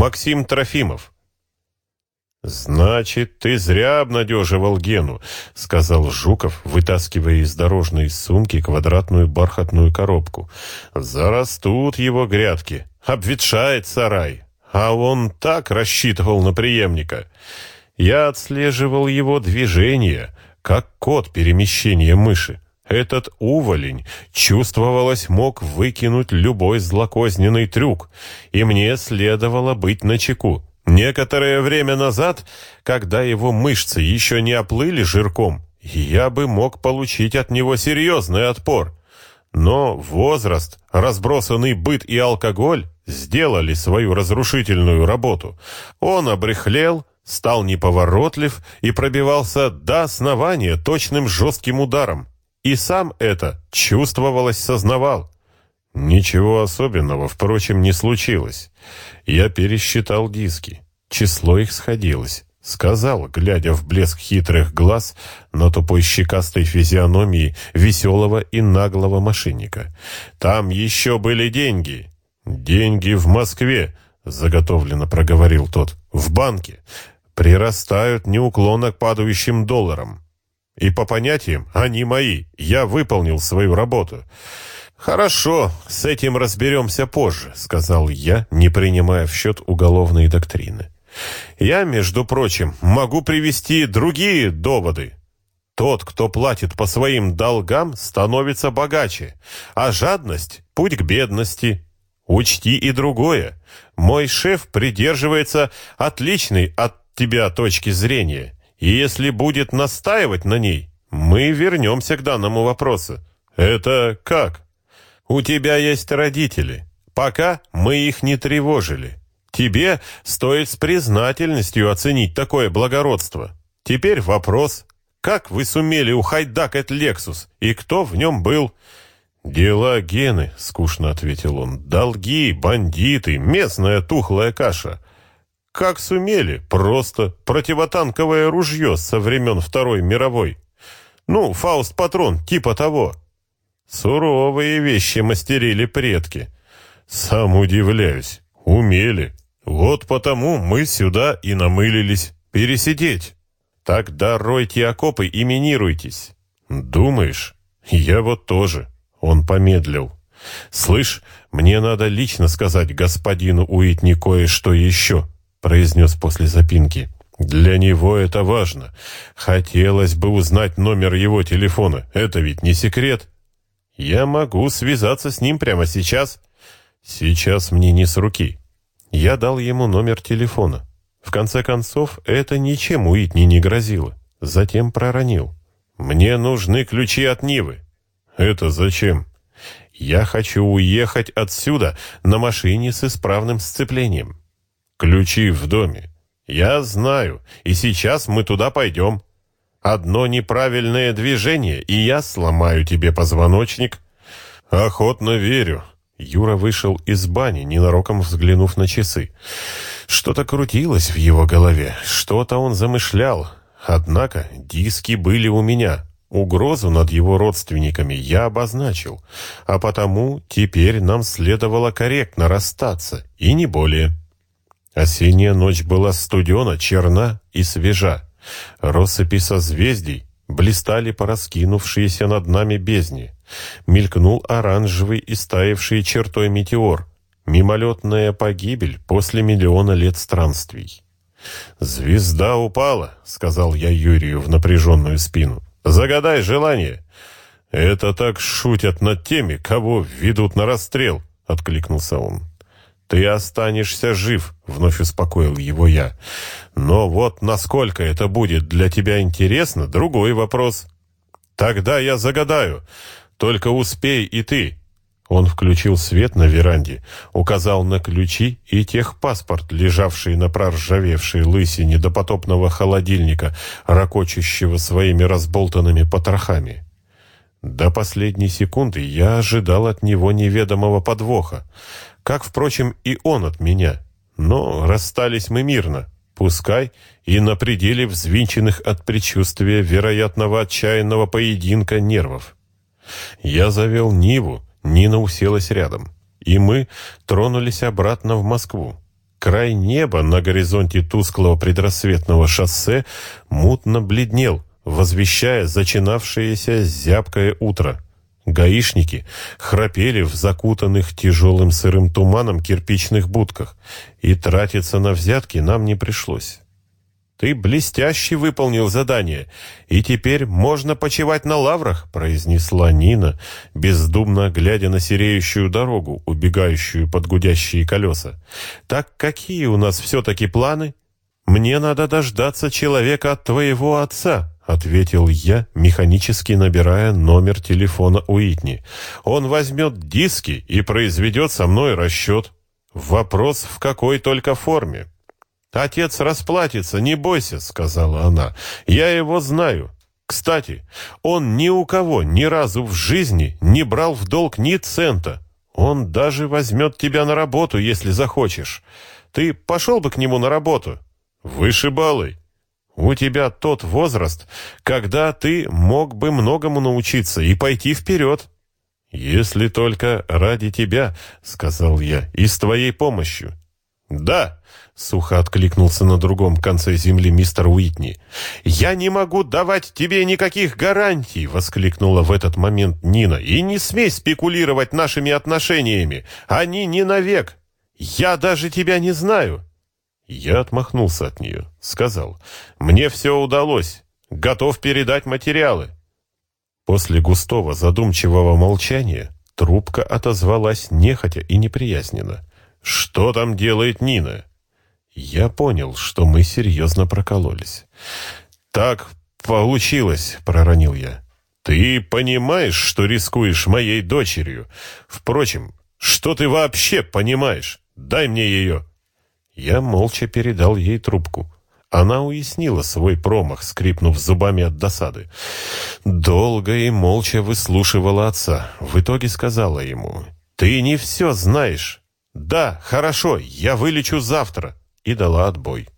Максим Трофимов. «Значит, ты зря обнадеживал Гену», — сказал Жуков, вытаскивая из дорожной сумки квадратную бархатную коробку. «Зарастут его грядки, обветшает сарай, а он так рассчитывал на преемника. Я отслеживал его движения, как код перемещения мыши. Этот уволень, чувствовалось, мог выкинуть любой злокозненный трюк, и мне следовало быть начеку. Некоторое время назад, когда его мышцы еще не оплыли жирком, я бы мог получить от него серьезный отпор. Но возраст, разбросанный быт и алкоголь сделали свою разрушительную работу. Он обрехлел, стал неповоротлив и пробивался до основания точным жестким ударом. И сам это, чувствовалось, сознавал. Ничего особенного, впрочем, не случилось. Я пересчитал диски. Число их сходилось. Сказал, глядя в блеск хитрых глаз на тупой щекастой физиономии веселого и наглого мошенника. «Там еще были деньги». «Деньги в Москве», — заготовленно проговорил тот. «В банке. Прирастают неуклонно к падающим долларам. И по понятиям они мои. Я выполнил свою работу». «Хорошо, с этим разберемся позже», — сказал я, не принимая в счет уголовные доктрины. «Я, между прочим, могу привести другие доводы. Тот, кто платит по своим долгам, становится богаче, а жадность — путь к бедности. Учти и другое. Мой шеф придерживается отличной от тебя точки зрения, и если будет настаивать на ней, мы вернемся к данному вопросу. Это как?» У тебя есть родители. Пока мы их не тревожили. Тебе стоит с признательностью оценить такое благородство. Теперь вопрос. Как вы сумели ухайдакать Лексус? И кто в нем был?» «Дела Гены», — скучно ответил он. «Долги, бандиты, местная тухлая каша». «Как сумели? Просто противотанковое ружье со времен Второй мировой. Ну, Фауст-патрон, типа того. Суровые вещи мастерили предки. Сам удивляюсь. Умели. Вот потому мы сюда и намылились. Пересидеть. Тогда ройте окопы и минируйтесь. Думаешь? Я вот тоже. Он помедлил. «Слышь, мне надо лично сказать господину Уитни кое-что еще», произнес после запинки. «Для него это важно. Хотелось бы узнать номер его телефона. Это ведь не секрет». Я могу связаться с ним прямо сейчас. Сейчас мне не с руки. Я дал ему номер телефона. В конце концов, это ничем Уитни не грозило. Затем проронил. «Мне нужны ключи от Нивы». «Это зачем?» «Я хочу уехать отсюда на машине с исправным сцеплением». «Ключи в доме». «Я знаю, и сейчас мы туда пойдем». Одно неправильное движение, и я сломаю тебе позвоночник. Охотно верю. Юра вышел из бани, ненароком взглянув на часы. Что-то крутилось в его голове, что-то он замышлял. Однако диски были у меня. Угрозу над его родственниками я обозначил, а потому теперь нам следовало корректно расстаться, и не более. Осенняя ночь была студена, черна и свежа. Россыпи созвездий блистали по раскинувшиеся над нами бездни. Мелькнул оранжевый и стаявший чертой метеор. Мимолетная погибель после миллиона лет странствий. «Звезда упала», — сказал я Юрию в напряженную спину. «Загадай желание». «Это так шутят над теми, кого ведут на расстрел», — откликнулся он. «Ты останешься жив», — вновь успокоил его я. «Но вот насколько это будет для тебя интересно, другой вопрос». «Тогда я загадаю. Только успей и ты». Он включил свет на веранде, указал на ключи и техпаспорт, лежавший на проржавевшей лысине допотопного холодильника, ракочущего своими разболтанными потрохами. До последней секунды я ожидал от него неведомого подвоха как, впрочем, и он от меня. Но расстались мы мирно, пускай и на пределе взвинченных от предчувствия вероятного отчаянного поединка нервов. Я завел Ниву, Нина уселась рядом, и мы тронулись обратно в Москву. Край неба на горизонте тусклого предрассветного шоссе мутно бледнел, возвещая зачинавшееся зябкое утро. Гаишники храпели в закутанных тяжелым сырым туманом кирпичных будках, и тратиться на взятки нам не пришлось. «Ты блестяще выполнил задание, и теперь можно почивать на лаврах», произнесла Нина, бездумно глядя на сереющую дорогу, убегающую под гудящие колеса. «Так какие у нас все-таки планы? Мне надо дождаться человека от твоего отца», ответил я, механически набирая номер телефона Уитни. «Он возьмет диски и произведет со мной расчет. Вопрос в какой только форме». «Отец расплатится, не бойся», — сказала она. «Я его знаю. Кстати, он ни у кого ни разу в жизни не брал в долг ни цента. Он даже возьмет тебя на работу, если захочешь. Ты пошел бы к нему на работу?» «Вышибалый. У тебя тот возраст, когда ты мог бы многому научиться и пойти вперед». «Если только ради тебя», — сказал я, — «и с твоей помощью». «Да», Сухо откликнулся на другом конце земли мистер Уитни. «Я не могу давать тебе никаких гарантий!» — воскликнула в этот момент Нина. «И не смей спекулировать нашими отношениями! Они не навек! Я даже тебя не знаю!» Я отмахнулся от нее. Сказал, «Мне все удалось. Готов передать материалы». После густого задумчивого молчания трубка отозвалась нехотя и неприязненно. «Что там делает Нина?» Я понял, что мы серьезно прокололись. «Так получилось», — проронил я. «Ты понимаешь, что рискуешь моей дочерью? Впрочем, что ты вообще понимаешь? Дай мне ее». Я молча передал ей трубку. Она уяснила свой промах, скрипнув зубами от досады. Долго и молча выслушивала отца. В итоге сказала ему, «Ты не все знаешь. Да, хорошо, я вылечу завтра и дала отбой.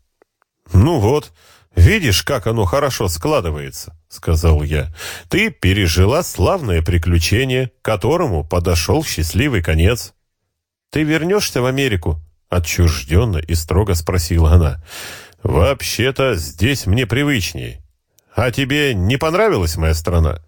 «Ну вот, видишь, как оно хорошо складывается», — сказал я. «Ты пережила славное приключение, которому подошел счастливый конец». «Ты вернешься в Америку?» — отчужденно и строго спросила она. «Вообще-то здесь мне привычнее. А тебе не понравилась моя страна?»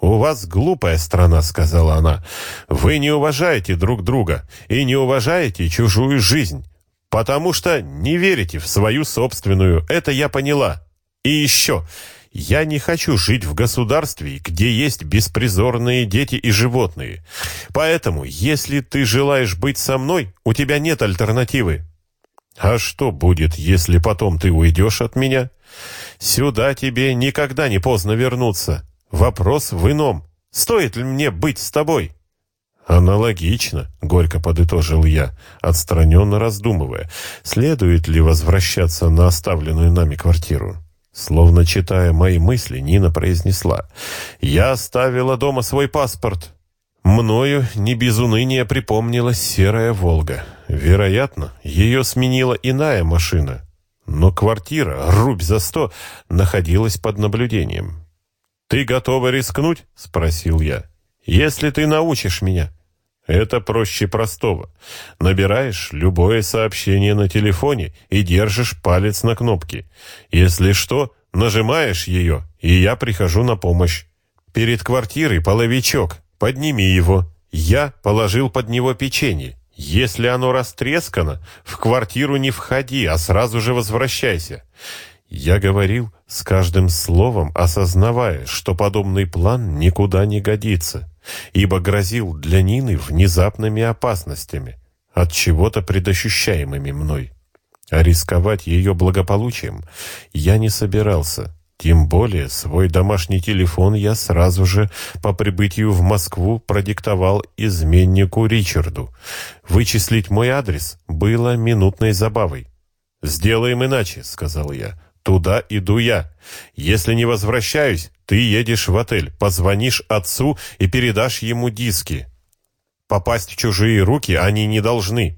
«У вас глупая страна», — сказала она. «Вы не уважаете друг друга и не уважаете чужую жизнь. Потому что не верите в свою собственную, это я поняла. И еще, я не хочу жить в государстве, где есть беспризорные дети и животные. Поэтому, если ты желаешь быть со мной, у тебя нет альтернативы. А что будет, если потом ты уйдешь от меня? Сюда тебе никогда не поздно вернуться. Вопрос в ином. Стоит ли мне быть с тобой? «Аналогично», — горько подытожил я, отстраненно раздумывая, следует ли возвращаться на оставленную нами квартиру. Словно читая мои мысли, Нина произнесла, «Я оставила дома свой паспорт». Мною не без уныния припомнилась серая «Волга». Вероятно, ее сменила иная машина. Но квартира, рубь за сто, находилась под наблюдением. «Ты готова рискнуть?» — спросил я. «Если ты научишь меня». Это проще простого. Набираешь любое сообщение на телефоне и держишь палец на кнопке. Если что, нажимаешь ее, и я прихожу на помощь. Перед квартирой половичок, подними его. Я положил под него печенье. Если оно растрескано, в квартиру не входи, а сразу же возвращайся. Я говорил с каждым словом, осознавая, что подобный план никуда не годится ибо грозил для Нины внезапными опасностями, от чего-то предощущаемыми мной. А рисковать ее благополучием я не собирался. Тем более свой домашний телефон я сразу же по прибытию в Москву продиктовал изменнику Ричарду. Вычислить мой адрес было минутной забавой. «Сделаем иначе», — сказал я. Туда иду я. Если не возвращаюсь, ты едешь в отель, позвонишь отцу и передашь ему диски. Попасть в чужие руки они не должны.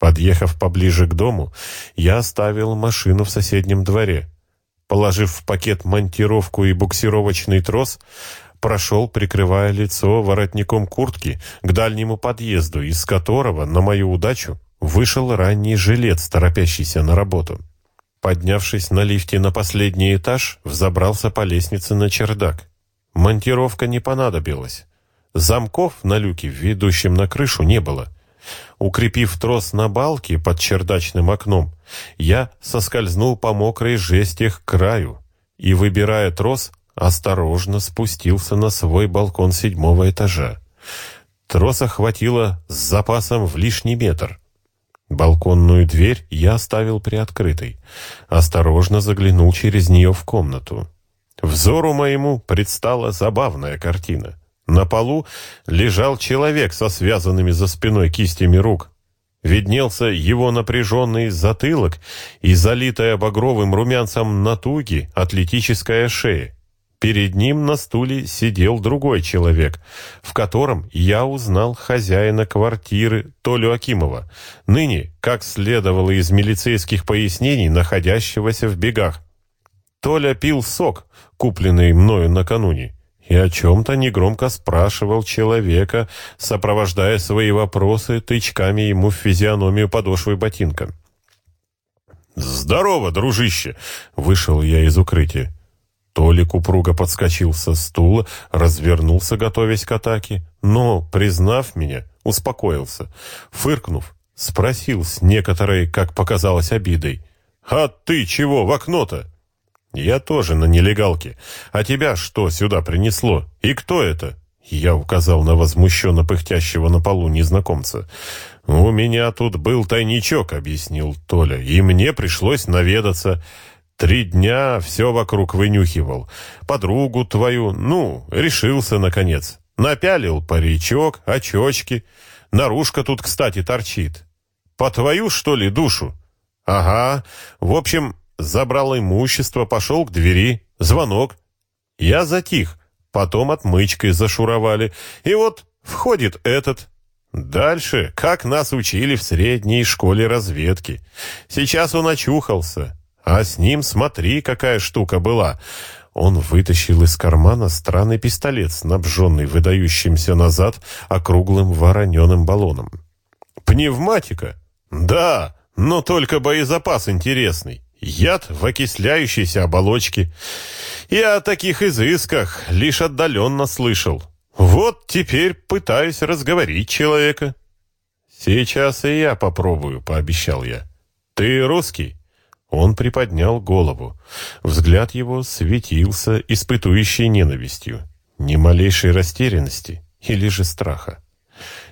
Подъехав поближе к дому, я оставил машину в соседнем дворе. Положив в пакет монтировку и буксировочный трос, прошел, прикрывая лицо воротником куртки, к дальнему подъезду, из которого, на мою удачу, вышел ранний жилец, торопящийся на работу. Поднявшись на лифте на последний этаж, взобрался по лестнице на чердак. Монтировка не понадобилась. Замков на люке, ведущем на крышу, не было. Укрепив трос на балке под чердачным окном, я соскользнул по мокрой жести к краю и, выбирая трос, осторожно спустился на свой балкон седьмого этажа. Троса хватило с запасом в лишний метр. Балконную дверь я оставил приоткрытой. Осторожно заглянул через нее в комнату. Взору моему предстала забавная картина. На полу лежал человек со связанными за спиной кистями рук. Виднелся его напряженный затылок и залитая багровым румянцем натуги атлетическая шея. Перед ним на стуле сидел другой человек, в котором я узнал хозяина квартиры Толю Акимова, ныне, как следовало из милицейских пояснений, находящегося в бегах. Толя пил сок, купленный мною накануне, и о чем-то негромко спрашивал человека, сопровождая свои вопросы тычками ему в физиономию подошвы ботинка. «Здорово, дружище!» — вышел я из укрытия. Толик упруго подскочил со стула, развернулся, готовясь к атаке, но, признав меня, успокоился. Фыркнув, спросил с некоторой, как показалось, обидой. «А ты чего в окно-то?» «Я тоже на нелегалке. А тебя что сюда принесло? И кто это?» Я указал на возмущенно пыхтящего на полу незнакомца. «У меня тут был тайничок», — объяснил Толя, — «и мне пришлось наведаться». Три дня все вокруг вынюхивал. Подругу твою, ну, решился, наконец. Напялил паричок, очечки. Наружка тут, кстати, торчит. По твою, что ли, душу? Ага. В общем, забрал имущество, пошел к двери. Звонок. Я затих. Потом отмычкой зашуровали. И вот входит этот. Дальше, как нас учили в средней школе разведки. Сейчас он очухался. А с ним смотри, какая штука была. Он вытащил из кармана странный пистолет, снабженный выдающимся назад округлым вороненым баллоном. Пневматика? Да, но только боезапас интересный. Яд в окисляющейся оболочке. Я о таких изысках лишь отдаленно слышал. Вот теперь пытаюсь разговорить человека. Сейчас и я попробую, пообещал я. Ты русский? Он приподнял голову. Взгляд его светился испытующей ненавистью, ни малейшей растерянности или же страха.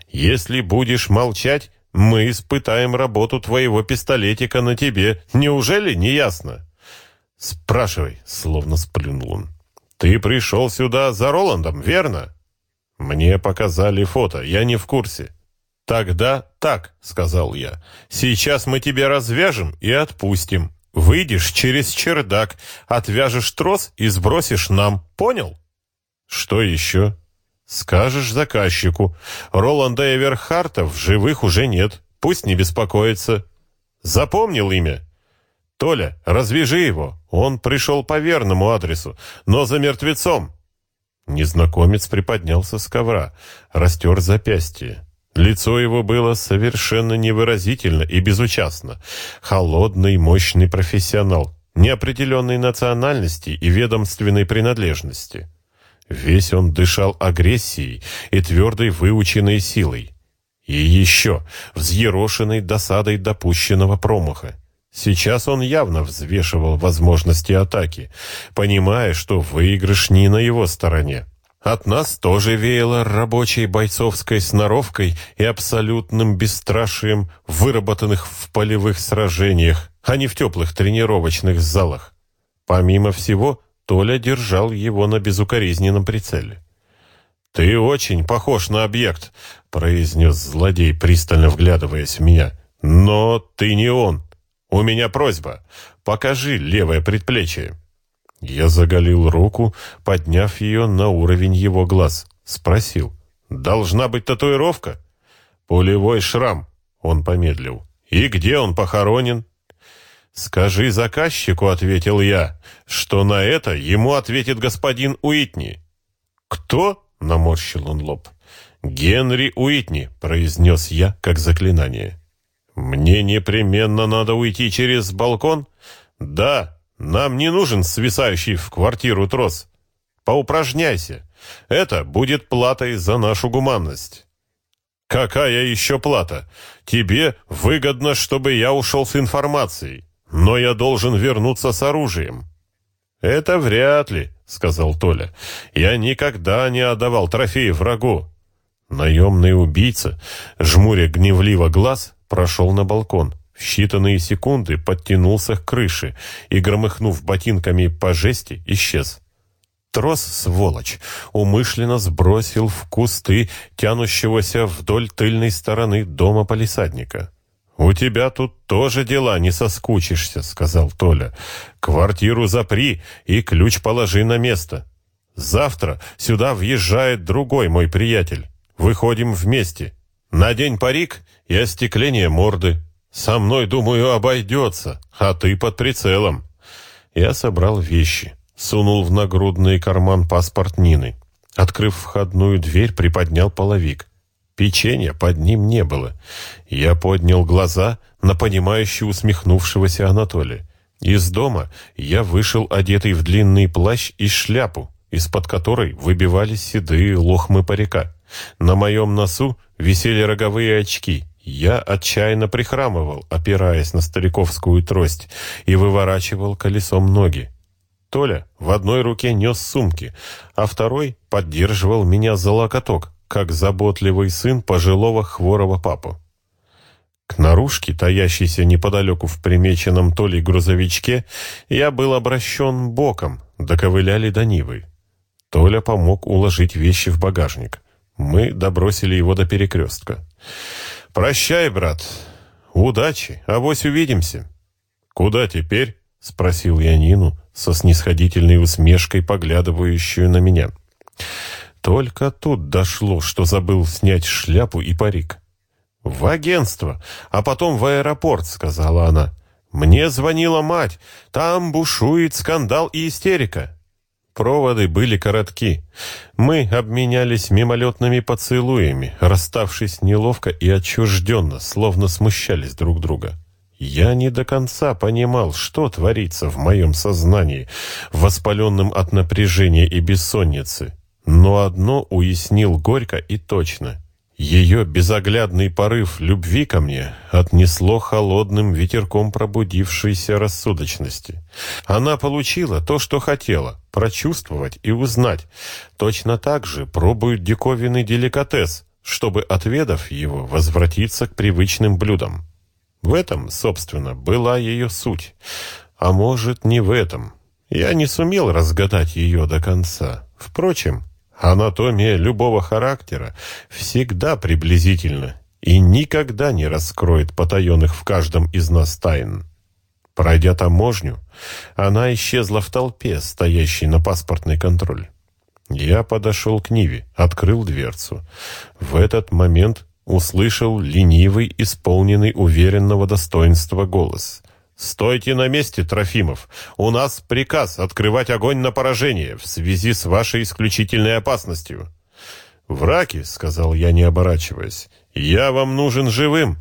«Если будешь молчать, мы испытаем работу твоего пистолетика на тебе. Неужели не ясно?» «Спрашивай», — словно сплюнул он. «Ты пришел сюда за Роландом, верно?» «Мне показали фото, я не в курсе». «Тогда так», — сказал я. «Сейчас мы тебя развяжем и отпустим. Выйдешь через чердак, отвяжешь трос и сбросишь нам. Понял?» «Что еще?» «Скажешь заказчику. Роланда Эверхарта в живых уже нет. Пусть не беспокоится. Запомнил имя?» «Толя, развяжи его. Он пришел по верному адресу, но за мертвецом». Незнакомец приподнялся с ковра, растер запястье. Лицо его было совершенно невыразительно и безучастно. Холодный, мощный профессионал, неопределенной национальности и ведомственной принадлежности. Весь он дышал агрессией и твердой выученной силой. И еще взъерошенной досадой допущенного промаха. Сейчас он явно взвешивал возможности атаки, понимая, что выигрыш не на его стороне. От нас тоже веяло рабочей бойцовской сноровкой и абсолютным бесстрашием, выработанных в полевых сражениях, а не в теплых тренировочных залах. Помимо всего, Толя держал его на безукоризненном прицеле. «Ты очень похож на объект», — произнес злодей, пристально вглядываясь в меня. «Но ты не он. У меня просьба. Покажи левое предплечье». Я заголил руку, подняв ее на уровень его глаз. Спросил. «Должна быть татуировка?» «Пулевой шрам», — он помедлил. «И где он похоронен?» «Скажи заказчику», — ответил я, — «что на это ему ответит господин Уитни». «Кто?» — наморщил он лоб. «Генри Уитни», — произнес я как заклинание. «Мне непременно надо уйти через балкон?» «Да, нам не нужен свисающий в квартиру трос. Поупражняйся. Это будет платой за нашу гуманность». «Какая еще плата? Тебе выгодно, чтобы я ушел с информацией, но я должен вернуться с оружием». «Это вряд ли», — сказал Толя. «Я никогда не отдавал трофеи врагу». Наемный убийца, жмуря гневливо глаз, прошел на балкон. В считанные секунды подтянулся к крыше и, громыхнув ботинками по жести, исчез. Трос, сволочь, умышленно сбросил в кусты, тянущегося вдоль тыльной стороны дома полисадника. «У тебя тут тоже дела, не соскучишься», — сказал Толя. «Квартиру запри и ключ положи на место. Завтра сюда въезжает другой мой приятель. Выходим вместе. Надень парик и остекление морды. Со мной, думаю, обойдется, а ты под прицелом. Я собрал вещи, сунул в нагрудный карман паспорт Нины. Открыв входную дверь, приподнял половик. Печенья под ним не было. Я поднял глаза на понимающе усмехнувшегося Анатолия. Из дома я вышел одетый в длинный плащ и шляпу, из-под которой выбивались седые лохмы парика. На моем носу висели роговые очки. Я отчаянно прихрамывал, опираясь на стариковскую трость, и выворачивал колесом ноги. Толя в одной руке нес сумки, а второй поддерживал меня за локоток, как заботливый сын пожилого хворого папу. К наружке, таящейся неподалеку в примеченном Толей грузовичке, я был обращен боком, доковыляли до Нивы. Толя помог уложить вещи в багажник. Мы добросили его до перекрестка. «Прощай, брат. Удачи. Авось увидимся». «Куда теперь?» — спросил я Нину со снисходительной усмешкой, поглядывающую на меня. Только тут дошло, что забыл снять шляпу и парик. «В агентство, а потом в аэропорт», — сказала она. «Мне звонила мать. Там бушует скандал и истерика». Проводы были коротки. Мы обменялись мимолетными поцелуями, расставшись неловко и отчужденно, словно смущались друг друга. Я не до конца понимал, что творится в моем сознании, воспаленном от напряжения и бессонницы. Но одно уяснил горько и точно — ее безоглядный порыв любви ко мне отнесло холодным ветерком пробудившейся рассудочности. Она получила то, что хотела, прочувствовать и узнать. Точно так же пробует диковинный деликатес, чтобы, отведав его, возвратиться к привычным блюдам. В этом, собственно, была ее суть. А может, не в этом. Я не сумел разгадать ее до конца. Впрочем, Анатомия любого характера всегда приблизительна и никогда не раскроет потаенных в каждом из нас тайн. Пройдя таможню, она исчезла в толпе, стоящей на паспортный контроль. Я подошел к Ниве, открыл дверцу. В этот момент услышал ленивый, исполненный уверенного достоинства голос. «Стойте на месте, Трофимов! У нас приказ открывать огонь на поражение в связи с вашей исключительной опасностью!» «Враки», — сказал я, не оборачиваясь, — «я вам нужен живым!»